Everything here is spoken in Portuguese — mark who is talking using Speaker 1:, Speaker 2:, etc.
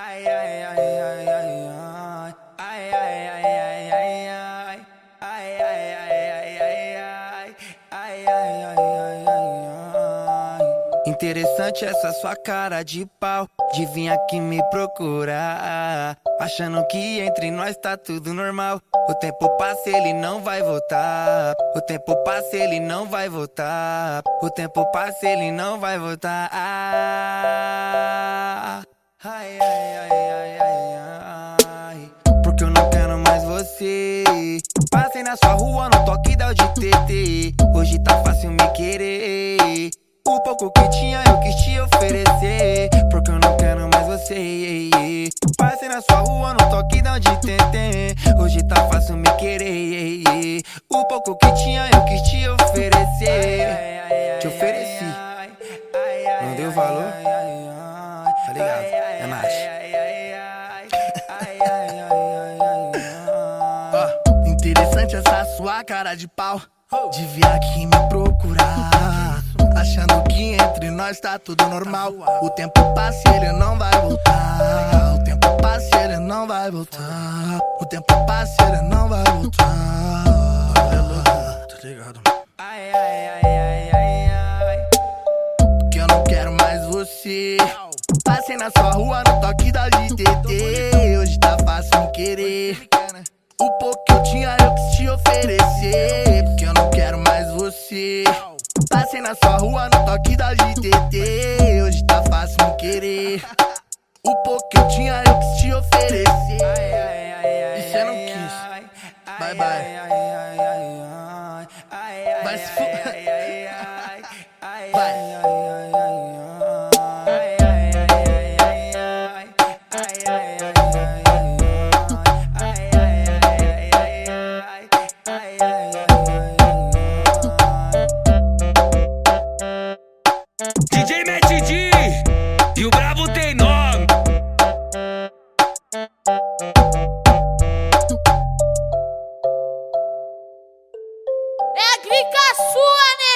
Speaker 1: Ai, ai, ai, ai, ai, ai. Ai, ai, ai, ai, ai, ai. Ai, ai, ai, ai, ai, ai. Ai, ai, ai, ai, ai. Interessante essa sua cara de pau de vir aqui me procurar, achando que entre nós tá tudo normal. O tempo passa, ele não vai voltar. O tempo passa, ele não vai voltar. O tempo passa, ele não vai voltar. Ai, ai, ai, você. Passei na sua rua no toque da de TT. Hoje tá fácil me querer. O pouco que tinha eu quis te oferecer. Porque eu não quero mais você. Passei na sua rua no toque da de TT. Hoje tá fácil me querer. O pouco que tinha eu quis te oferecer. Te ofereci. Não deu valor? Tá ligado? É macho.
Speaker 2: Essa sua cara de pau. De vir aqui me procurar. Achando que entre nós tá tudo normal. O tempo passa e ele não vai voltar. O tempo passa e ele não vai voltar. O tempo passa e ele não vai voltar. Tá ligado?
Speaker 1: Ai, ai, ai, ai, ai, ai.
Speaker 2: Que eu não quero mais você. Passei na sua rua no toque da GTT. Hoje tá fácil me querer. O pouco que eu tinha eu oferecer. Porque eu não quero mais você. Passei na sua rua no toque da GTT. Hoje tá fácil me querer. O pouco que eu tinha eu quis te oferecer. E cê não quis. Bye, bye. Vai se fu- Vai. fica sua, né?